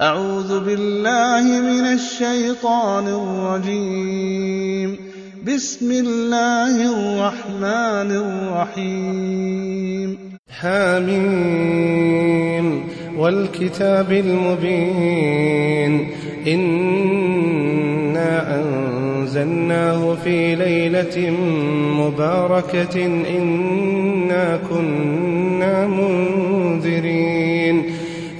أعوذ بالله من الشيطان الرجيم. بسم الله الرحمن الرحيم. حاميم والكتاب المبين. إنا أنزلناه في ليلة مباركة. إنا كنا منذرين.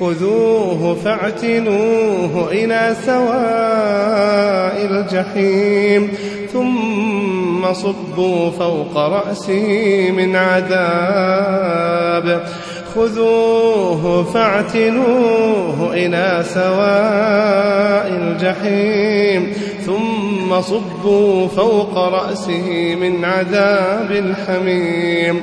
خذوه فاعتلوه إلى سواء الجحيم ثم صبوا فوق رأسه من عذاب. خذوه فاعتلوه إلى سواء الجحيم ثم صبوا فوق رأسه من عذاب الحميم.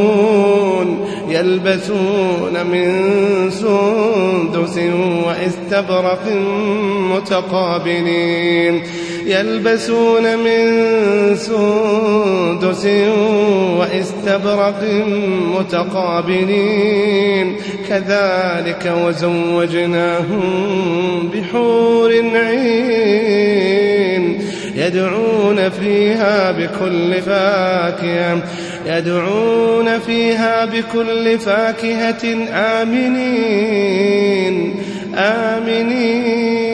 يلبسون من سندس واستبرق متقابلين. يلبسون من سندس واستبرق متقابلين. كذلك وزوجناهم بحور عين. يدعون فيها بكل فاكهة. يدعون فيها بكل فاكهة. آمنين. آمنين.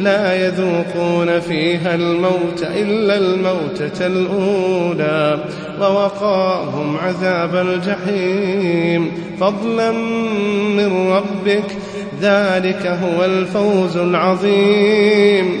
لا يذوقون فيها الموت إلا الموتة الأولى. ووقاهم عذاب الجحيم. فضلا من ربك. ذلك هو الفوز العظيم.